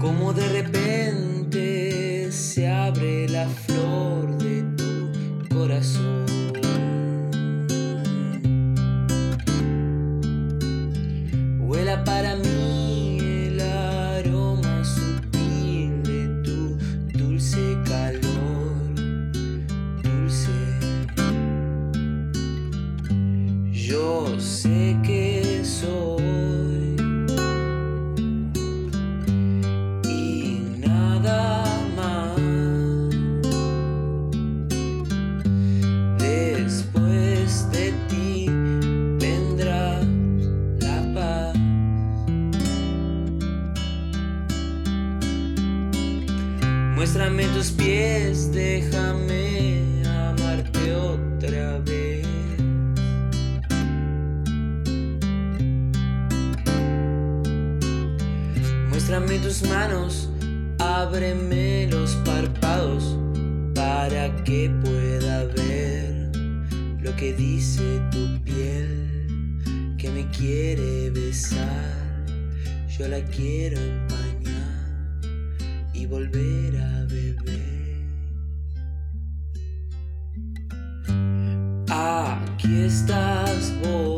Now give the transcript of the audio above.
como de repente se abre la flor de tu corazón. Huela para mí el aroma sutil de tu dulce calor, dulce. Yo sé que Muéstrame tus pies, déjame amarte otra vez. Muéstrame tus manos, ábreme los párpados para que pueda ver lo que dice tu piel que me quiere besar. Yo la quiero empañar y volver a beber. Aquí estás vos.